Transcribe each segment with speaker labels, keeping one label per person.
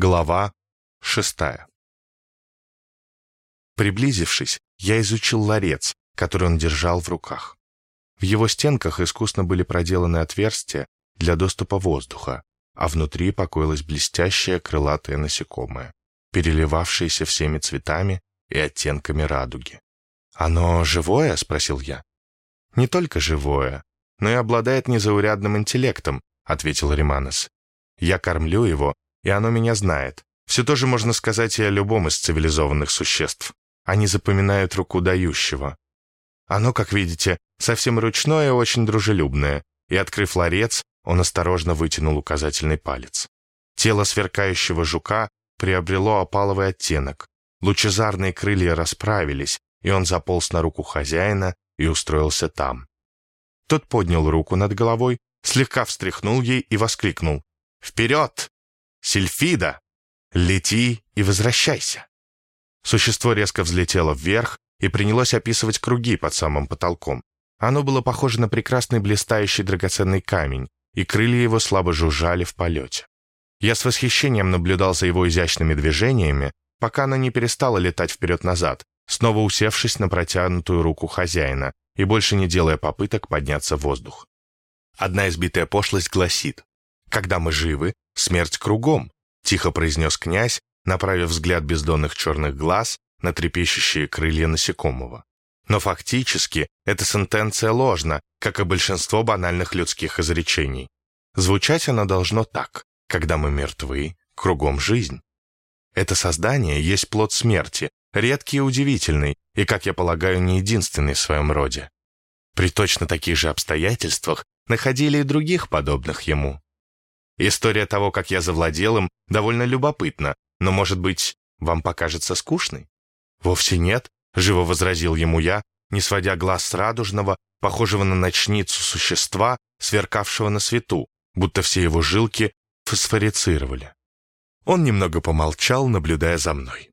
Speaker 1: Глава шестая. Приблизившись, я изучил ларец, который он держал в руках. В его стенках искусно были проделаны отверстия для доступа воздуха, а внутри покоилось блестящее крылатое насекомое, переливавшееся всеми цветами и оттенками радуги. «Оно живое?» — спросил я. «Не только живое, но и обладает незаурядным интеллектом», — ответил Риманес. «Я кормлю его и оно меня знает. Все тоже можно сказать и о любом из цивилизованных существ. Они запоминают руку дающего. Оно, как видите, совсем ручное и очень дружелюбное, и, открыв ларец, он осторожно вытянул указательный палец. Тело сверкающего жука приобрело опаловый оттенок. Лучезарные крылья расправились, и он заполз на руку хозяина и устроился там. Тот поднял руку над головой, слегка встряхнул ей и воскликнул. «Вперед! Сильфида! Лети и возвращайся!» Существо резко взлетело вверх и принялось описывать круги под самым потолком. Оно было похоже на прекрасный блистающий драгоценный камень, и крылья его слабо жужжали в полете. Я с восхищением наблюдал за его изящными движениями, пока оно не перестало летать вперед-назад, снова усевшись на протянутую руку хозяина и больше не делая попыток подняться в воздух. Одна избитая пошлость гласит, «Когда мы живы, смерть кругом», — тихо произнес князь, направив взгляд бездонных черных глаз на трепещущие крылья насекомого. Но фактически эта сентенция ложна, как и большинство банальных людских изречений. Звучать она должно так. Когда мы мертвы, кругом жизнь. Это создание есть плод смерти, редкий и удивительный, и, как я полагаю, не единственный в своем роде. При точно таких же обстоятельствах находили и других подобных ему. История того, как я завладел им, довольно любопытна, но, может быть, вам покажется скучной? Вовсе нет, живо возразил ему я, не сводя глаз с радужного, похожего на ночницу существа, сверкавшего на свету, будто все его жилки фосфорицировали. Он немного помолчал, наблюдая за мной.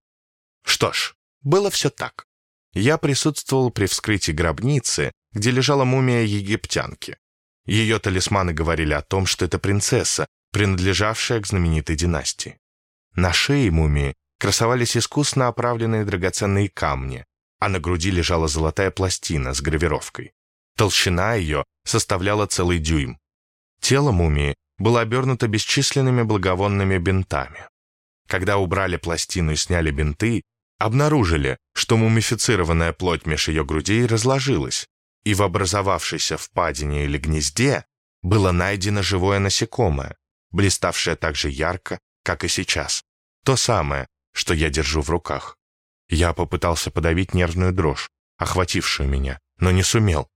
Speaker 1: Что ж, было все так. Я присутствовал при вскрытии гробницы, где лежала мумия египтянки. Ее талисманы говорили о том, что это принцесса, принадлежавшая к знаменитой династии. На шее мумии красовались искусно оправленные драгоценные камни, а на груди лежала золотая пластина с гравировкой. Толщина ее составляла целый дюйм. Тело мумии было обернуто бесчисленными благовонными бинтами. Когда убрали пластину и сняли бинты, обнаружили, что мумифицированная плоть меж ее грудей разложилась, и в образовавшейся впадине или гнезде было найдено живое насекомое, блиставшее так же ярко, как и сейчас. То самое, что я держу в руках. Я попытался подавить нервную дрожь, охватившую меня, но не сумел.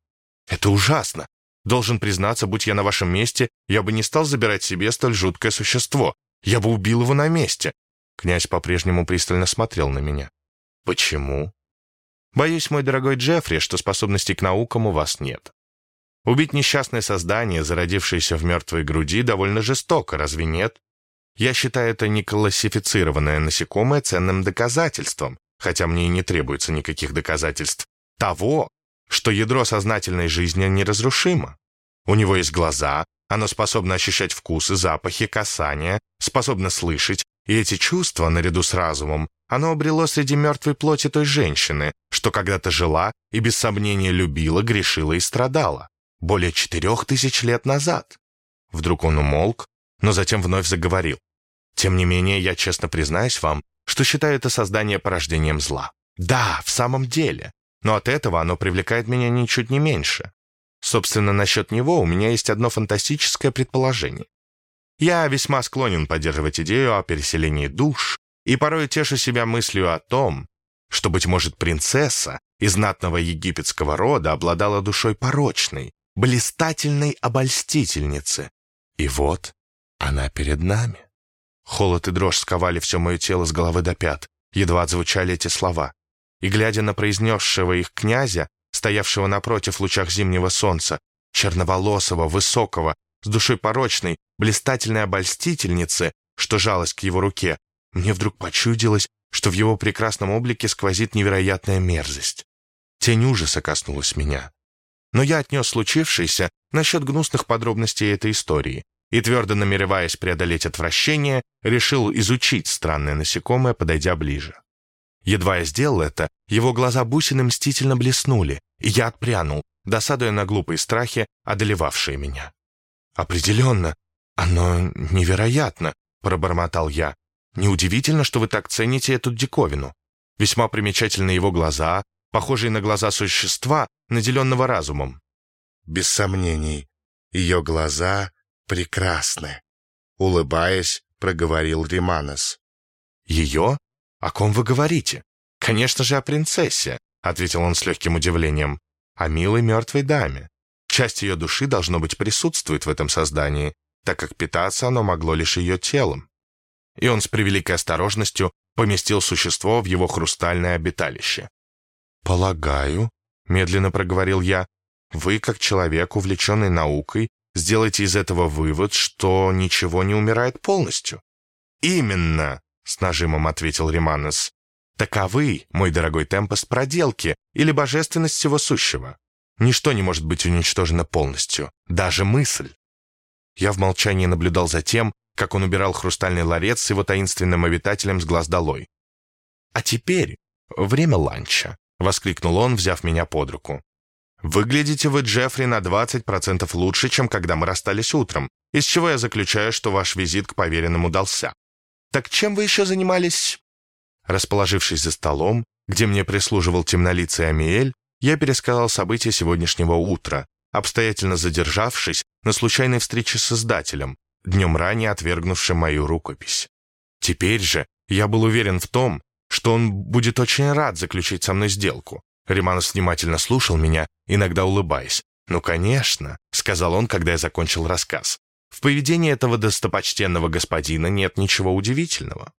Speaker 1: Это ужасно. Должен признаться, будь я на вашем месте, я бы не стал забирать себе столь жуткое существо. Я бы убил его на месте. Князь по-прежнему пристально смотрел на меня. Почему? Боюсь, мой дорогой Джеффри, что способностей к наукам у вас нет. Убить несчастное создание, зародившееся в мертвой груди, довольно жестоко, разве нет? Я считаю это неклассифицированное насекомое ценным доказательством, хотя мне и не требуется никаких доказательств, того, что ядро сознательной жизни неразрушимо. У него есть глаза, оно способно ощущать вкусы, запахи, касания, способно слышать, и эти чувства, наряду с разумом, оно обрело среди мертвой плоти той женщины, что когда-то жила и без сомнения любила, грешила и страдала более четырех тысяч лет назад. Вдруг он умолк, но затем вновь заговорил. Тем не менее, я честно признаюсь вам, что считаю это создание порождением зла. Да, в самом деле, но от этого оно привлекает меня ничуть не меньше. Собственно, насчет него у меня есть одно фантастическое предположение. Я весьма склонен поддерживать идею о переселении душ и порой тешу себя мыслью о том, что, быть может, принцесса из знатного египетского рода обладала душой порочной, блистательной обольстительницы. И вот она перед нами. Холод и дрожь сковали все мое тело с головы до пят, едва отзвучали эти слова. И, глядя на произнесшего их князя, стоявшего напротив лучах зимнего солнца, черноволосого, высокого, с душой порочной, блистательной обольстительницы, что жалась к его руке, мне вдруг почудилось, что в его прекрасном облике сквозит невероятная мерзость. Тень ужаса коснулась меня но я отнес случившееся насчет гнусных подробностей этой истории, и, твердо намереваясь преодолеть отвращение, решил изучить странное насекомое, подойдя ближе. Едва я сделал это, его глаза бусины мстительно блеснули, и я отпрянул, досадуя на глупые страхи, одолевавшие меня. «Определенно, оно невероятно», — пробормотал я. «Неудивительно, что вы так цените эту диковину. Весьма примечательны его глаза, похожие на глаза существа, наделенного разумом».
Speaker 2: «Без сомнений, ее глаза прекрасны», — улыбаясь, проговорил Риманос.
Speaker 1: «Ее? О ком вы говорите?» «Конечно же, о принцессе», — ответил он с легким удивлением. «О милой мертвой даме. Часть ее души, должно быть, присутствует в этом создании, так как питаться оно могло лишь ее телом». И он с превеликой осторожностью поместил существо в его хрустальное обиталище. «Полагаю», — медленно проговорил я, «вы, как человек, увлеченный наукой, сделаете из этого вывод, что ничего не умирает полностью». «Именно», — с нажимом ответил Риманес. «Таковы, мой дорогой Темпост, проделки или божественность всего сущего. Ничто не может быть уничтожено полностью, даже мысль». Я в молчании наблюдал за тем, как он убирал хрустальный ларец с его таинственным обитателем с глаз долой. «А теперь время ланча», — воскликнул он, взяв меня под руку. «Выглядите вы, Джеффри, на 20% лучше, чем когда мы расстались утром, из чего я заключаю, что ваш визит к поверенному дался. Так чем вы еще занимались?» Расположившись за столом, где мне прислуживал темнолицый Амиэль, я пересказал события сегодняшнего утра, обстоятельно задержавшись на случайной встрече с издателем, днем ранее отвергнувшим мою рукопись. Теперь же я был уверен в том, что он будет очень рад заключить со мной сделку. Риманус внимательно слушал меня, иногда улыбаясь. «Ну, конечно», — сказал он, когда я закончил рассказ. «В поведении этого достопочтенного господина нет ничего удивительного.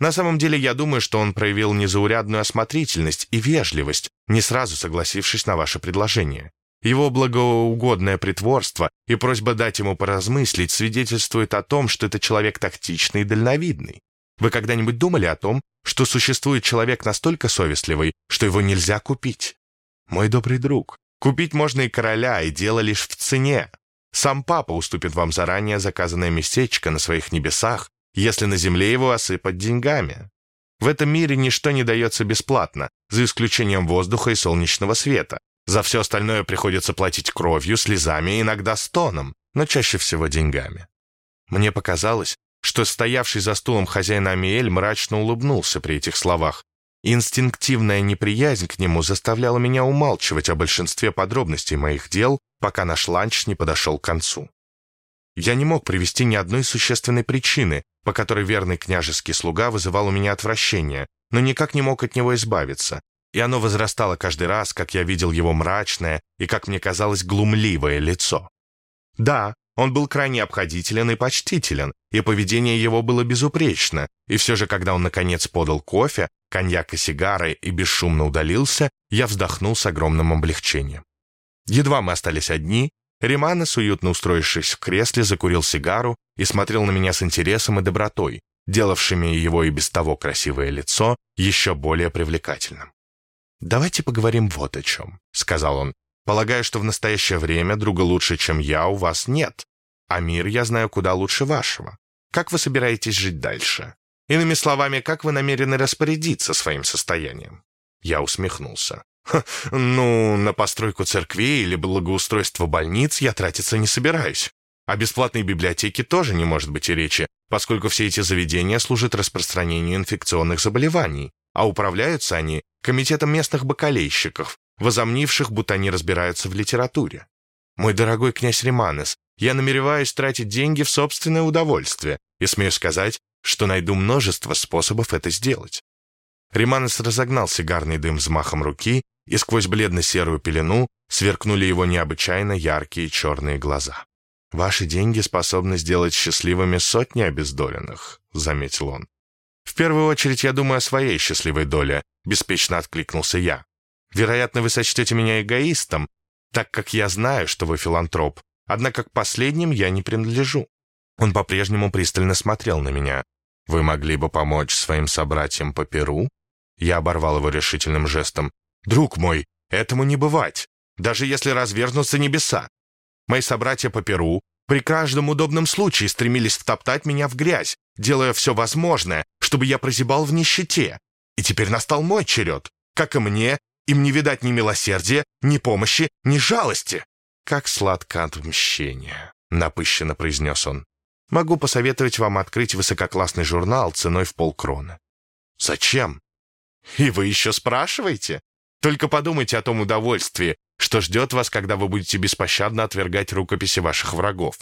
Speaker 1: На самом деле, я думаю, что он проявил незаурядную осмотрительность и вежливость, не сразу согласившись на ваше предложение. Его благоугодное притворство и просьба дать ему поразмыслить свидетельствует о том, что это человек тактичный и дальновидный. Вы когда-нибудь думали о том, что существует человек настолько совестливый, что его нельзя купить? Мой добрый друг, купить можно и короля, и дело лишь в цене. Сам папа уступит вам заранее заказанное местечко на своих небесах, если на земле его осыпать деньгами. В этом мире ничто не дается бесплатно, за исключением воздуха и солнечного света. За все остальное приходится платить кровью, слезами иногда стоном, но чаще всего деньгами. Мне показалось, что стоявший за стулом хозяин Амиэль мрачно улыбнулся при этих словах. Инстинктивная неприязнь к нему заставляла меня умалчивать о большинстве подробностей моих дел, пока наш ланч не подошел к концу. Я не мог привести ни одной существенной причины, по которой верный княжеский слуга вызывал у меня отвращение, но никак не мог от него избавиться, и оно возрастало каждый раз, как я видел его мрачное и, как мне казалось, глумливое лицо. Да, он был крайне обходителен и почтителен, и поведение его было безупречно, и все же, когда он, наконец, подал кофе, коньяк и сигары и бесшумно удалился, я вздохнул с огромным облегчением. Едва мы остались одни, Риманес, уютно устроившись в кресле, закурил сигару и смотрел на меня с интересом и добротой, делавшими его и без того красивое лицо еще более привлекательным. «Давайте поговорим вот о чем», — сказал он. «Полагаю, что в настоящее время друга лучше, чем я, у вас нет. А мир я знаю куда лучше вашего. Как вы собираетесь жить дальше? Иными словами, как вы намерены распорядиться своим состоянием?» Я усмехнулся. «Ну, на постройку церквей или благоустройство больниц я тратиться не собираюсь. О бесплатной библиотеке тоже не может быть и речи, поскольку все эти заведения служат распространению инфекционных заболеваний, а управляются они комитетом местных бакалейщиков, возомнивших, будто они разбираются в литературе. Мой дорогой князь Риманес, я намереваюсь тратить деньги в собственное удовольствие и смею сказать, что найду множество способов это сделать. Риманес разогнал сигарный дым взмахом руки, и сквозь бледно-серую пелену сверкнули его необычайно яркие черные глаза. «Ваши деньги способны сделать счастливыми сотни обездоленных», — заметил он. «В первую очередь я думаю о своей счастливой доле», — беспечно откликнулся я. «Вероятно, вы сочтете меня эгоистом, так как я знаю, что вы филантроп, однако к последним я не принадлежу». Он по-прежнему пристально смотрел на меня. «Вы могли бы помочь своим собратьям по Перу?» Я оборвал его решительным жестом. «Друг мой, этому не бывать, даже если развернутся небеса. Мои собратья по Перу при каждом удобном случае стремились втоптать меня в грязь, делая все возможное, чтобы я прозябал в нищете. И теперь настал мой черед. Как и мне, им не видать ни милосердия, ни помощи, ни жалости. «Как сладко отмщение», — напыщенно произнес он. «Могу посоветовать вам открыть высококлассный журнал ценой в полкрона». «Зачем?» «И вы еще спрашиваете? Только подумайте о том удовольствии, что ждет вас, когда вы будете беспощадно отвергать рукописи ваших врагов.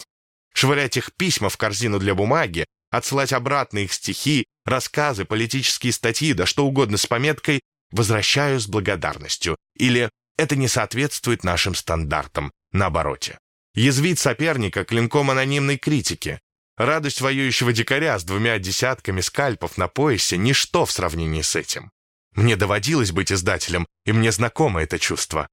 Speaker 1: Швырять их письма в корзину для бумаги, отсылать обратно их стихи, рассказы, политические статьи, да что угодно с пометкой «Возвращаю с благодарностью» или «Это не соответствует нашим стандартам» на обороте. Язвить соперника клинком анонимной критики. Радость воюющего дикаря с двумя десятками скальпов на поясе – ничто в сравнении с этим. Мне доводилось быть издателем, и мне знакомо это чувство.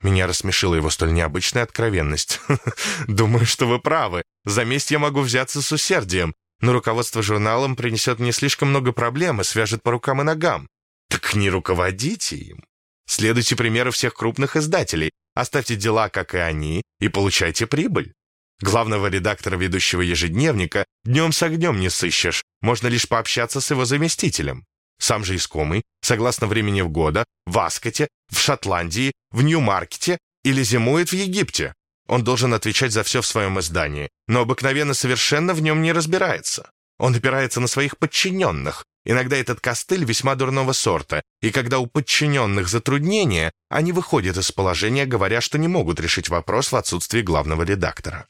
Speaker 1: Меня рассмешила его столь необычная откровенность. Думаю, что вы правы. За месть я могу взяться с усердием, но руководство журналом принесет мне слишком много проблем и свяжет по рукам и ногам. Так не руководите им. Следуйте примеру всех крупных издателей, оставьте дела, как и они, и получайте прибыль. Главного редактора ведущего ежедневника днем с огнем не сыщешь, можно лишь пообщаться с его заместителем. Сам же искомый, согласно времени в года, в Аскоте, в Шотландии, в Нью-Маркете или зимует в Египте. Он должен отвечать за все в своем издании, но обыкновенно совершенно в нем не разбирается. Он опирается на своих подчиненных. Иногда этот костыль весьма дурного сорта, и когда у подчиненных затруднения, они выходят из положения, говоря, что не могут решить вопрос в отсутствии главного редактора.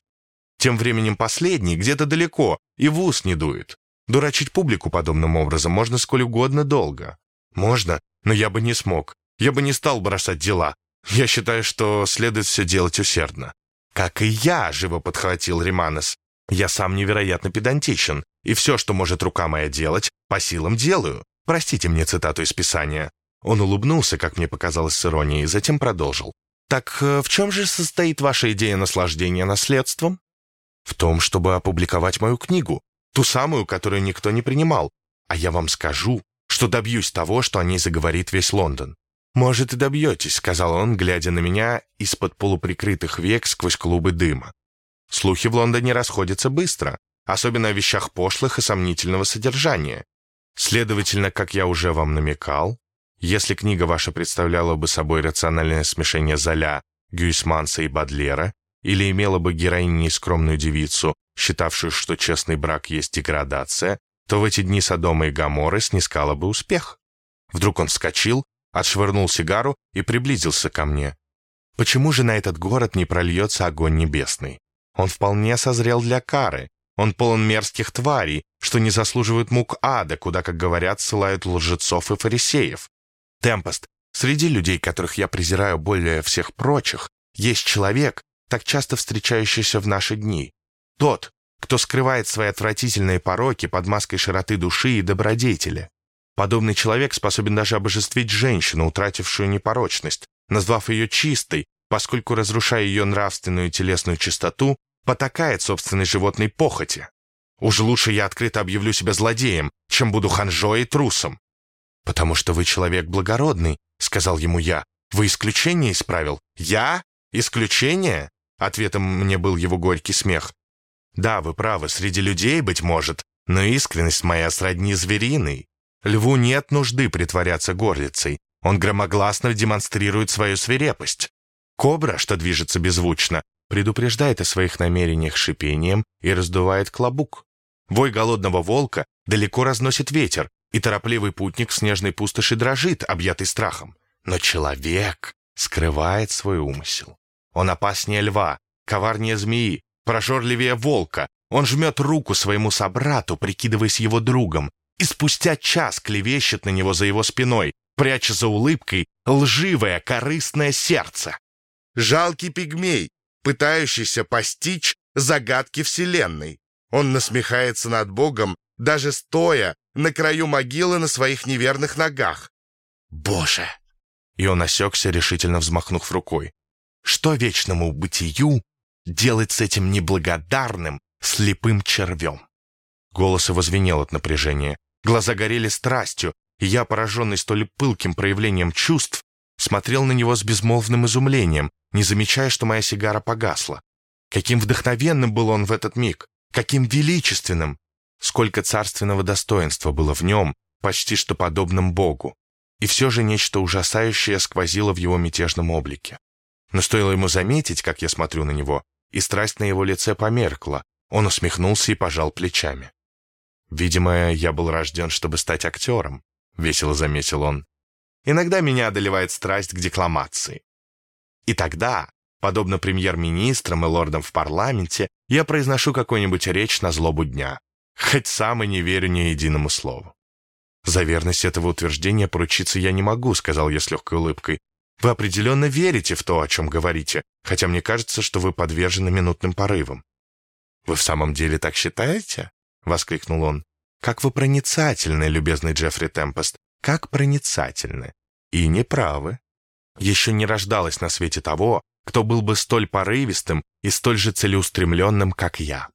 Speaker 1: Тем временем последний где-то далеко и в ус не дует. Дурачить публику подобным образом можно сколь угодно долго. Можно, но я бы не смог. Я бы не стал бросать дела. Я считаю, что следует все делать усердно. «Как и я», — живо подхватил Риманес. «Я сам невероятно педантичен, и все, что может рука моя делать, по силам делаю. Простите мне цитату из Писания». Он улыбнулся, как мне показалось с иронией, затем продолжил. «Так э, в чем же состоит ваша идея наслаждения наследством?» «В том, чтобы опубликовать мою книгу. Ту самую, которую никто не принимал. А я вам скажу, что добьюсь того, что о ней заговорит весь Лондон. «Может, и добьетесь», — сказал он, глядя на меня из-под полуприкрытых век сквозь клубы дыма. «Слухи в Лондоне расходятся быстро, особенно о вещах пошлых и сомнительного содержания. Следовательно, как я уже вам намекал, если книга ваша представляла бы собой рациональное смешение Золя, Гюйсманса и Бадлера, или имела бы героиню нескромную девицу, считавшую, что честный брак есть деградация, то в эти дни Содома и Гаморы снискала бы успех. Вдруг он вскочил, отшвырнул сигару и приблизился ко мне. Почему же на этот город не прольется огонь небесный? Он вполне созрел для кары. Он полон мерзких тварей, что не заслуживают мук ада, куда, как говорят, ссылают лжецов и фарисеев. Темпост, среди людей, которых я презираю более всех прочих, есть человек, так часто встречающийся в наши дни. Тот, кто скрывает свои отвратительные пороки под маской широты души и добродетели. Подобный человек способен даже обожествить женщину, утратившую непорочность, назвав ее чистой, поскольку, разрушая ее нравственную и телесную чистоту, потакает собственной животной похоти. Уж лучше я открыто объявлю себя злодеем, чем буду ханжой и трусом. «Потому что вы человек благородный», — сказал ему я. «Вы исключение исправил?» «Я? Исключение?» Ответом мне был его горький смех. «Да, вы правы, среди людей, быть может, но искренность моя сродни звериной. Льву нет нужды притворяться горлицей. Он громогласно демонстрирует свою свирепость. Кобра, что движется беззвучно, предупреждает о своих намерениях шипением и раздувает клобук. Вой голодного волка далеко разносит ветер, и торопливый путник в снежной пустоши дрожит, объятый страхом. Но человек скрывает свой умысел. Он опаснее льва, коварнее змеи, прожорливее волка. Он жмет руку своему собрату, прикидываясь его другом, и спустя час клевещет на него за его спиной, пряча за улыбкой лживое, корыстное сердце.
Speaker 2: Жалкий пигмей, пытающийся постичь загадки Вселенной. Он насмехается над Богом, даже стоя на краю могилы на своих неверных ногах.
Speaker 1: Боже! И он осекся, решительно взмахнув рукой. Что вечному бытию делать с этим неблагодарным, слепым червем? Голос его звенел от напряжения. Глаза горели страстью, и я, пораженный столь пылким проявлением чувств, смотрел на него с безмолвным изумлением, не замечая, что моя сигара погасла. Каким вдохновенным был он в этот миг! Каким величественным! Сколько царственного достоинства было в нем, почти что подобным Богу. И все же нечто ужасающее сквозило в его мятежном облике. Но стоило ему заметить, как я смотрю на него, и страсть на его лице померкла. Он усмехнулся и пожал плечами. «Видимо, я был рожден, чтобы стать актером», — весело заметил он. «Иногда меня одолевает страсть к декламации. И тогда, подобно премьер-министрам и лордам в парламенте, я произношу какую-нибудь речь на злобу дня, хоть сам и не верю ни единому слову. «За верность этого утверждения поручиться я не могу», — сказал я с легкой улыбкой. «Вы определенно верите в то, о чем говорите, хотя мне кажется, что вы подвержены минутным порывам». «Вы в самом деле так считаете?» — воскликнул он. «Как вы проницательны, любезный Джеффри Темпест, как проницательны. И неправы. Еще не рождалось на свете того, кто был бы столь порывистым и столь же целеустремленным, как я.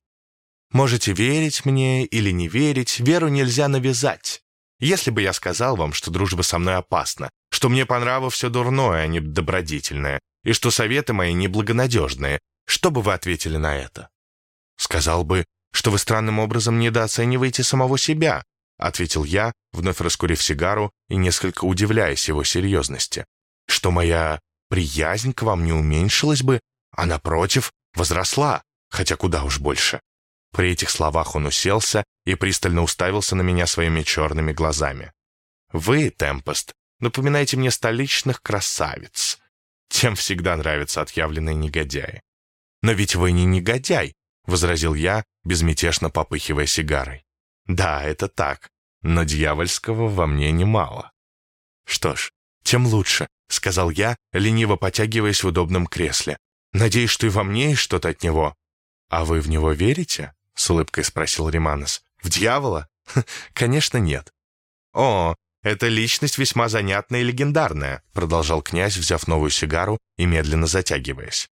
Speaker 1: Можете верить мне или не верить, веру нельзя навязать. Если бы я сказал вам, что дружба со мной опасна, что мне по нраву все дурное, а не добродетельное, и что советы мои неблагонадежные, что бы вы ответили на это? Сказал бы, что вы странным образом недооцениваете самого себя, ответил я, вновь раскурив сигару и несколько удивляясь его серьезности, что моя приязнь к вам не уменьшилась бы, а, напротив, возросла, хотя куда уж больше. При этих словах он уселся и пристально уставился на меня своими черными глазами. «Вы, Темпест, напоминаете мне столичных красавиц. Тем всегда нравятся отъявленные негодяи». «Но ведь вы не негодяй», — возразил я, безмятежно попыхивая сигарой. «Да, это так, но дьявольского во мне немало». «Что ж, тем лучше», — сказал я, лениво потягиваясь в удобном кресле. «Надеюсь, что и во мне есть что-то от него». «А вы в него верите?» — с улыбкой спросил Риманос. «В дьявола? Конечно, нет». «О, это личность весьма занятная и легендарная», продолжал князь, взяв новую сигару и медленно затягиваясь.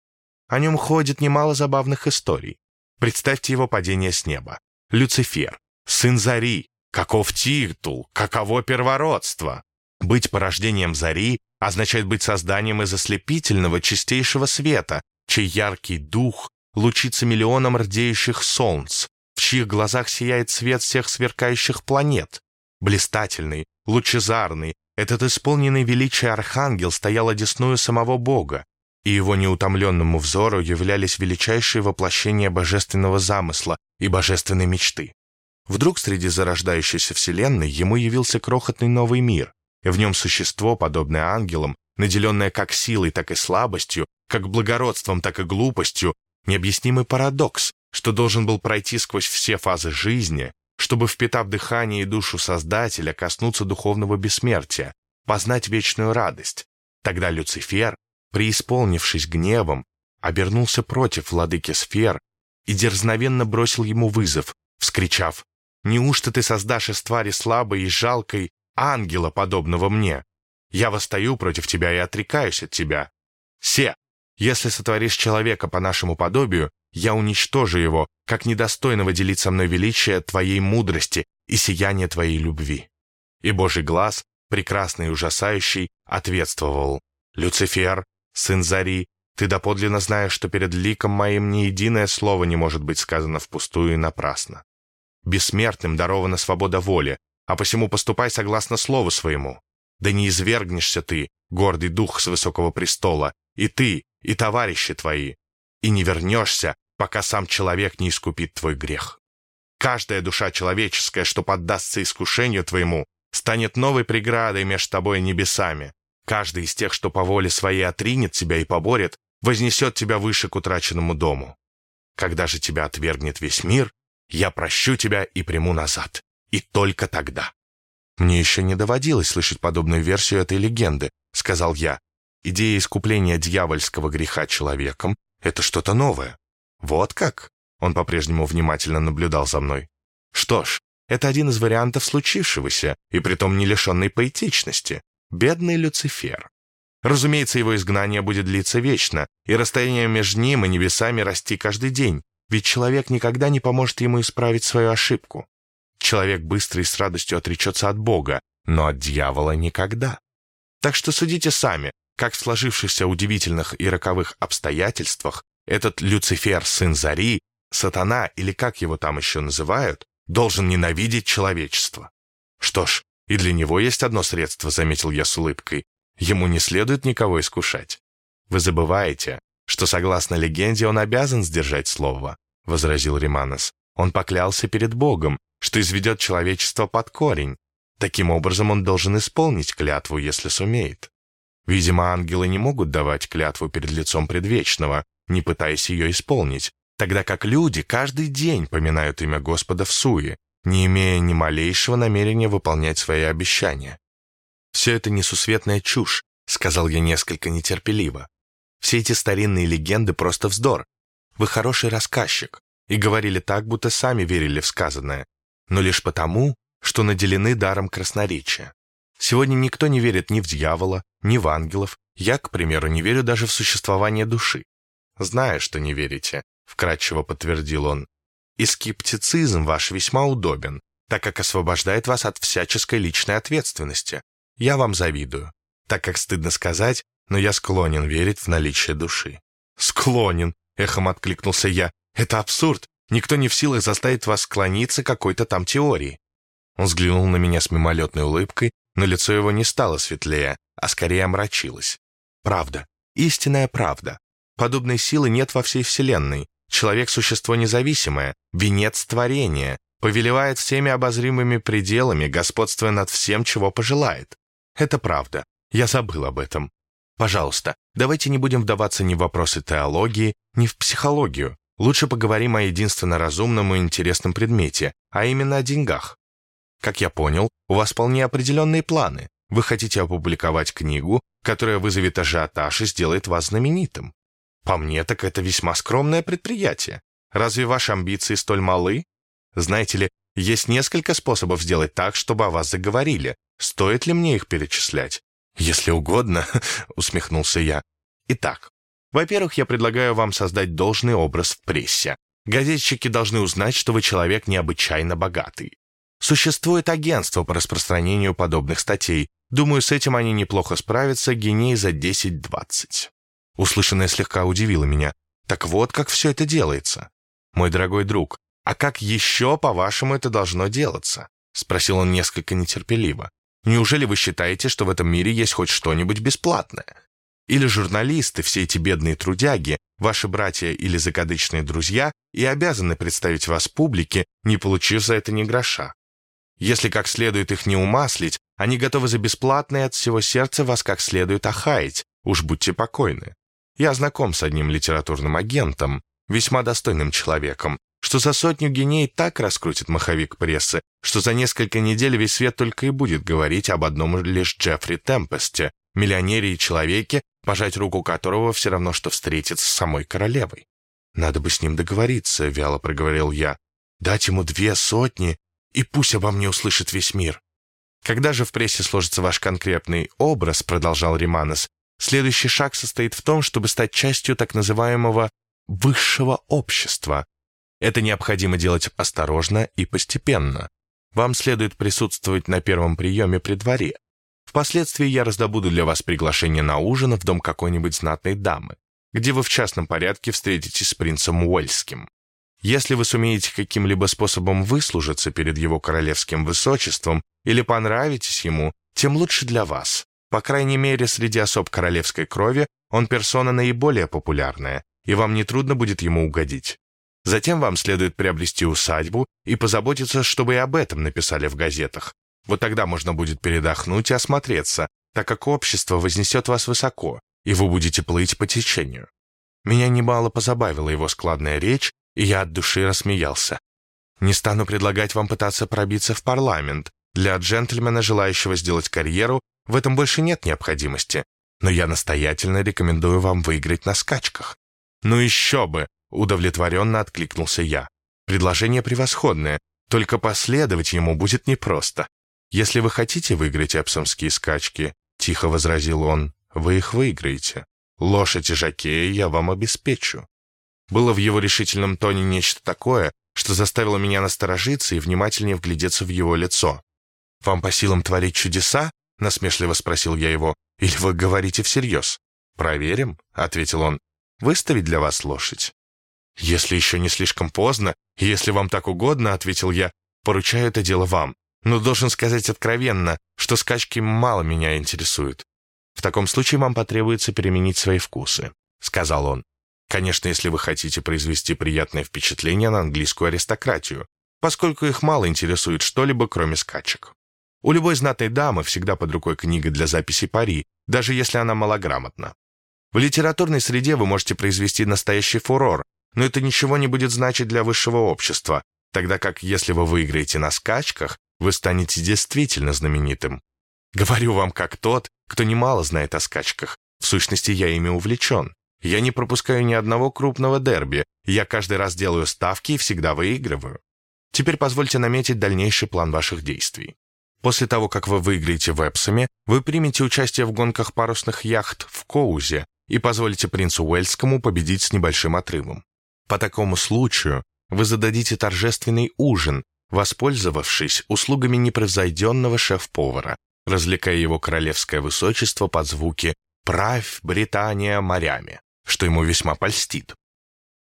Speaker 1: «О нем ходит немало забавных историй. Представьте его падение с неба. Люцифер, сын Зари, каков титул, каково первородство. Быть порождением Зари означает быть созданием из ослепительного чистейшего света, чей яркий дух лучится миллионом рдеющих солнц, в чьих глазах сияет свет всех сверкающих планет. Блистательный, лучезарный, этот исполненный величия архангел стоял одесную самого Бога, и его неутомленному взору являлись величайшие воплощения божественного замысла и божественной мечты. Вдруг среди зарождающейся вселенной ему явился крохотный новый мир, и в нем существо, подобное ангелам, наделенное как силой, так и слабостью, как благородством, так и глупостью, Необъяснимый парадокс, что должен был пройти сквозь все фазы жизни, чтобы, впитав дыхание и душу Создателя, коснуться духовного бессмертия, познать вечную радость. Тогда Люцифер, преисполнившись гневом, обернулся против владыки сфер и дерзновенно бросил ему вызов, вскричав «Неужто ты создашь из твари слабой и жалкой ангела, подобного мне? Я восстаю против тебя и отрекаюсь от тебя. Се, если сотворишь человека по нашему подобию, я уничтожу его, как недостойного делить со мной величие твоей мудрости и сияние твоей любви». И Божий глаз, прекрасный и ужасающий, ответствовал. «Люцифер, сын Зари, ты доподлинно знаешь, что перед ликом моим ни единое слово не может быть сказано впустую и напрасно. Бессмертным дарована свобода воли, а посему поступай согласно слову своему. Да не извергнешься ты, гордый дух с высокого престола, и ты, и товарищи твои, и не вернешься, пока сам человек не искупит твой грех. Каждая душа человеческая, что поддастся искушению твоему, станет новой преградой между тобой и небесами. Каждый из тех, что по воле своей отринет тебя и поборет, вознесет тебя выше к утраченному дому. Когда же тебя отвергнет весь мир, я прощу тебя и приму назад. И только тогда. Мне еще не доводилось слышать подобную версию этой легенды, сказал я, Идея искупления дьявольского греха человеком — это что-то новое. Вот как? Он по-прежнему внимательно наблюдал за мной. Что ж, это один из вариантов случившегося, и притом не лишенной поэтичности. Бедный Люцифер. Разумеется, его изгнание будет длиться вечно, и расстояние между ним и небесами расти каждый день, ведь человек никогда не поможет ему исправить свою ошибку. Человек быстро и с радостью отречется от Бога, но от дьявола никогда. Так что судите сами, как в сложившихся удивительных и роковых обстоятельствах Этот Люцифер, сын Зари, сатана или как его там еще называют, должен ненавидеть человечество. Что ж, и для него есть одно средство, заметил я с улыбкой. Ему не следует никого искушать. Вы забываете, что, согласно легенде, он обязан сдержать слово, возразил Риманос. Он поклялся перед Богом, что изведет человечество под корень. Таким образом, он должен исполнить клятву, если сумеет. Видимо, ангелы не могут давать клятву перед лицом предвечного, не пытаясь ее исполнить, тогда как люди каждый день поминают имя Господа в суе, не имея ни малейшего намерения выполнять свои обещания. «Все это несусветная чушь», — сказал я несколько нетерпеливо. «Все эти старинные легенды — просто вздор. Вы хороший рассказчик, и говорили так, будто сами верили в сказанное, но лишь потому, что наделены даром красноречия. Сегодня никто не верит ни в дьявола, ни в ангелов. Я, к примеру, не верю даже в существование души. Знаю, что не верите, вкратчиво подтвердил он. И скептицизм ваш весьма удобен, так как освобождает вас от всяческой личной ответственности. Я вам завидую, так как стыдно сказать, но я склонен верить в наличие души. Склонен, эхом откликнулся я. Это абсурд. Никто не в силах заставить вас склониться какой-то там теории. Он взглянул на меня с мимолетной улыбкой, но лицо его не стало светлее, а скорее омрачилось. Правда, истинная правда. Подобной силы нет во всей Вселенной. Человек — существо независимое, венец творения, повелевает всеми обозримыми пределами, господствуя над всем, чего пожелает. Это правда. Я забыл об этом. Пожалуйста, давайте не будем вдаваться ни в вопросы теологии, ни в психологию. Лучше поговорим о единственно разумном и интересном предмете, а именно о деньгах. Как я понял, у вас вполне определенные планы. Вы хотите опубликовать книгу, которая вызовет ажиотаж и сделает вас знаменитым. По мне, так это весьма скромное предприятие. Разве ваши амбиции столь малы? Знаете ли, есть несколько способов сделать так, чтобы о вас заговорили. Стоит ли мне их перечислять? Если угодно, усмехнулся я. Итак, во-первых, я предлагаю вам создать должный образ в прессе. Газетчики должны узнать, что вы человек необычайно богатый. Существует агентство по распространению подобных статей. Думаю, с этим они неплохо справятся, геней за 10-20. Услышанное слегка удивило меня. Так вот, как все это делается. Мой дорогой друг, а как еще, по-вашему, это должно делаться? Спросил он несколько нетерпеливо. Неужели вы считаете, что в этом мире есть хоть что-нибудь бесплатное? Или журналисты, все эти бедные трудяги, ваши братья или закадычные друзья, и обязаны представить вас публике, не получив за это ни гроша? Если как следует их не умаслить, они готовы за бесплатно и от всего сердца вас как следует охаять, уж будьте покойны. Я знаком с одним литературным агентом, весьма достойным человеком, что за сотню геней так раскрутит маховик прессы, что за несколько недель весь свет только и будет говорить об одном лишь Джеффри Темпесте, миллионере и человеке, пожать руку которого все равно, что встретиться с самой королевой. «Надо бы с ним договориться», — вяло проговорил я. «Дать ему две сотни и пусть обо мне услышит весь мир. Когда же в прессе сложится ваш конкретный образ, продолжал Риманос, следующий шаг состоит в том, чтобы стать частью так называемого высшего общества. Это необходимо делать осторожно и постепенно. Вам следует присутствовать на первом приеме при дворе. Впоследствии я раздобуду для вас приглашение на ужин в дом какой-нибудь знатной дамы, где вы в частном порядке встретитесь с принцем Уэльским. Если вы сумеете каким-либо способом выслужиться перед его королевским высочеством или понравитесь ему, тем лучше для вас. По крайней мере, среди особ королевской крови он персона наиболее популярная, и вам нетрудно будет ему угодить. Затем вам следует приобрести усадьбу и позаботиться, чтобы и об этом написали в газетах. Вот тогда можно будет передохнуть и осмотреться, так как общество вознесет вас высоко, и вы будете плыть по течению. Меня немало позабавила его складная речь и я от души рассмеялся. Не стану предлагать вам пытаться пробиться в парламент. Для джентльмена, желающего сделать карьеру, в этом больше нет необходимости. Но я настоятельно рекомендую вам выиграть на скачках. Ну еще бы, удовлетворенно откликнулся я. Предложение превосходное, только последовать ему будет непросто. Если вы хотите выиграть эпсомские скачки, тихо возразил он, вы их выиграете. Лошадь и жакея я вам обеспечу. Было в его решительном тоне нечто такое, что заставило меня насторожиться и внимательнее вглядеться в его лицо. «Вам по силам творить чудеса?» — насмешливо спросил я его. «Или вы говорите всерьез?» «Проверим», — ответил он. выставить для вас лошадь?» «Если еще не слишком поздно, если вам так угодно», — ответил я, — «поручаю это дело вам. Но должен сказать откровенно, что скачки мало меня интересуют. В таком случае вам потребуется переменить свои вкусы», — сказал он. «Конечно, если вы хотите произвести приятное впечатление на английскую аристократию, поскольку их мало интересует что-либо, кроме скачек. У любой знатной дамы всегда под рукой книга для записи пари, даже если она малограмотна. В литературной среде вы можете произвести настоящий фурор, но это ничего не будет значить для высшего общества, тогда как если вы выиграете на скачках, вы станете действительно знаменитым. Говорю вам как тот, кто немало знает о скачках. В сущности, я ими увлечен. Я не пропускаю ни одного крупного дерби, я каждый раз делаю ставки и всегда выигрываю. Теперь позвольте наметить дальнейший план ваших действий. После того, как вы выиграете в Эпсоме, вы примете участие в гонках парусных яхт в Коузе и позволите принцу Уэльскому победить с небольшим отрывом. По такому случаю вы зададите торжественный ужин, воспользовавшись услугами непревзойденного шеф-повара, развлекая его королевское высочество под звуки «Правь, Британия, морями», что ему весьма польстит.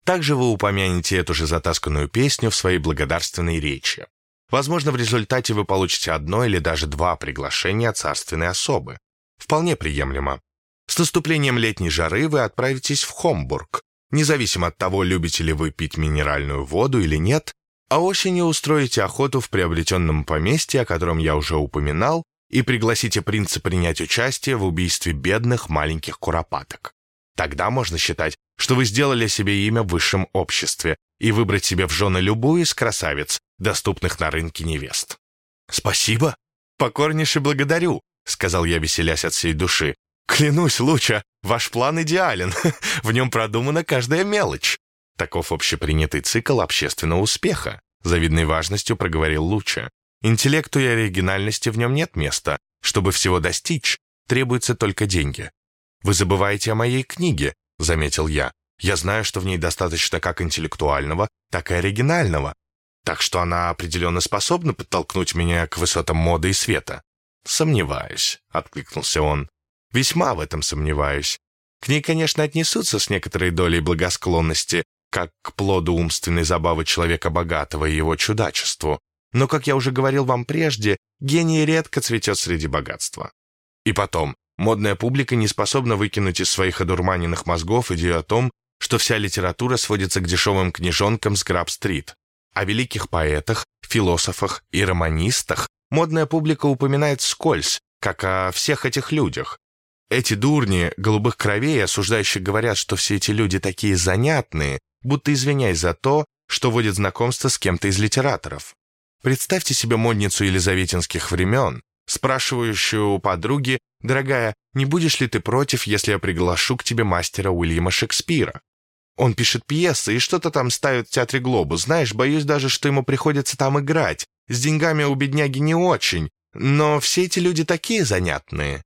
Speaker 1: Также вы упомянете эту же затасканную песню в своей благодарственной речи. Возможно, в результате вы получите одно или даже два приглашения царственной особы. Вполне приемлемо. С наступлением летней жары вы отправитесь в Хомбург. Независимо от того, любите ли вы пить минеральную воду или нет, а осенью устроите охоту в приобретенном поместье, о котором я уже упоминал, и пригласите принца принять участие в убийстве бедных маленьких куропаток. Тогда можно считать, что вы сделали себе имя в высшем обществе и выбрать себе в жены любую из красавиц, доступных на рынке невест. «Спасибо, покорнейше благодарю», — сказал я, веселясь от всей души. «Клянусь, Луча, ваш план идеален, в нем продумана каждая мелочь». Таков общепринятый цикл общественного успеха, завидной важностью проговорил Луча. Интеллекту и оригинальности в нем нет места. Чтобы всего достичь, требуются только деньги. «Вы забываете о моей книге», — заметил я. «Я знаю, что в ней достаточно как интеллектуального, так и оригинального. Так что она определенно способна подтолкнуть меня к высотам моды и света». «Сомневаюсь», — откликнулся он. «Весьма в этом сомневаюсь. К ней, конечно, отнесутся с некоторой долей благосклонности, как к плоду умственной забавы человека богатого и его чудачеству. Но, как я уже говорил вам прежде, гений редко цветет среди богатства. И потом, Модная публика не способна выкинуть из своих одурманенных мозгов идею о том, что вся литература сводится к дешевым книжонкам с Граб-стрит. О великих поэтах, философах и романистах модная публика упоминает скользь, как о всех этих людях. Эти дурни голубых кровей, осуждающие, говорят, что все эти люди такие занятные, будто извиняясь за то, что водят знакомство с кем-то из литераторов. Представьте себе модницу елизаветинских времен, спрашивающую у подруги, «Дорогая, не будешь ли ты против, если я приглашу к тебе мастера Уильяма Шекспира? Он пишет пьесы и что-то там ставит в театре Глобус. Знаешь, боюсь даже, что ему приходится там играть. С деньгами у бедняги не очень, но все эти люди такие занятные».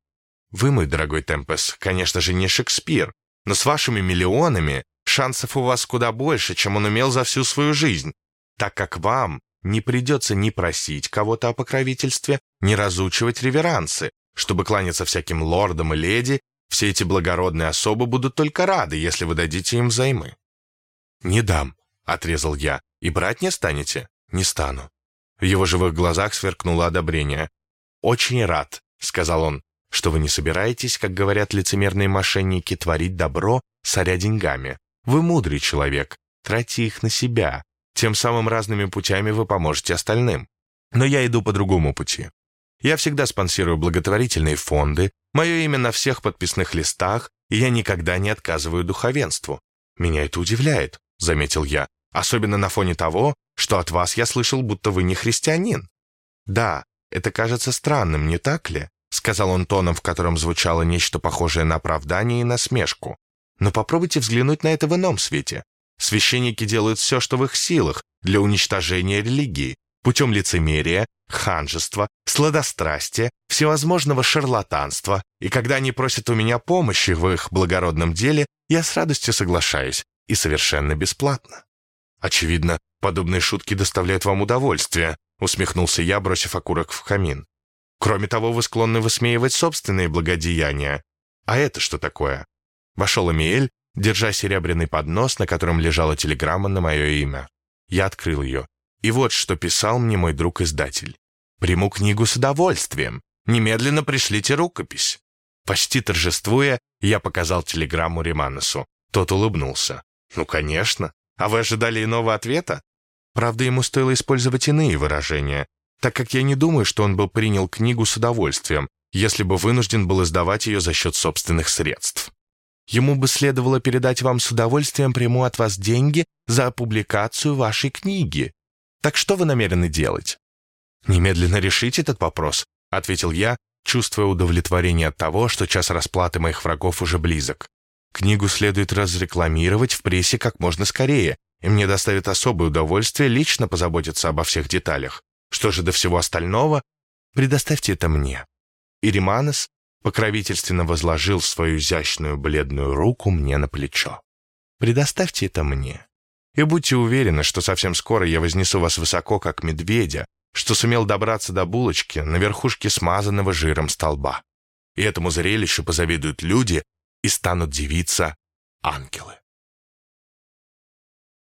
Speaker 1: Вы, мой дорогой Темпес, конечно же, не Шекспир, но с вашими миллионами шансов у вас куда больше, чем он имел за всю свою жизнь, так как вам не придется ни просить кого-то о покровительстве, ни разучивать реверансы. Чтобы кланяться всяким лордам и леди, все эти благородные особы будут только рады, если вы дадите им взаймы. «Не дам», — отрезал я. «И брать не станете?» «Не стану». В его живых глазах сверкнуло одобрение. «Очень рад», — сказал он, «что вы не собираетесь, как говорят лицемерные мошенники, творить добро, соря деньгами. Вы мудрый человек, тратьте их на себя, тем самым разными путями вы поможете остальным. Но я иду по другому пути. Я всегда спонсирую благотворительные фонды, мое имя на всех подписных листах, и я никогда не отказываю духовенству. Меня это удивляет, заметил я, особенно на фоне того, что от вас я слышал, будто вы не христианин. Да, это кажется странным, не так ли? сказал он тоном, в котором звучало нечто похожее на оправдание и насмешку. Но попробуйте взглянуть на это в ином свете. Священники делают все, что в их силах, для уничтожения религии, путем лицемерия, ханжества, сладострастия, всевозможного шарлатанства, и когда они просят у меня помощи в их благородном деле, я с радостью соглашаюсь, и совершенно бесплатно. Очевидно, подобные шутки доставляют вам удовольствие, усмехнулся я, бросив окурок в камин. Кроме того, вы склонны высмеивать собственные благодеяния. А это что такое? Вошел Амиэль держа серебряный поднос, на котором лежала телеграмма на мое имя. Я открыл ее. И вот что писал мне мой друг-издатель. «Приму книгу с удовольствием. Немедленно пришлите рукопись». Почти торжествуя, я показал телеграмму Риманесу. Тот улыбнулся. «Ну, конечно. А вы ожидали иного ответа?» Правда, ему стоило использовать иные выражения, так как я не думаю, что он бы принял книгу с удовольствием, если бы вынужден был издавать ее за счет собственных средств. Ему бы следовало передать вам с удовольствием приму от вас деньги за публикацию вашей книги. Так что вы намерены делать? Немедленно решить этот вопрос, ответил я, чувствуя удовлетворение от того, что час расплаты моих врагов уже близок. Книгу следует разрекламировать в прессе как можно скорее, и мне доставит особое удовольствие лично позаботиться обо всех деталях. Что же до всего остального? Предоставьте это мне. Ириманес покровительственно возложил свою изящную бледную руку мне на плечо. «Предоставьте это мне. И будьте уверены, что совсем скоро я вознесу вас высоко, как медведя, что сумел добраться до булочки на верхушке смазанного жиром столба. И этому зрелищу позавидуют люди и станут дивиться ангелы».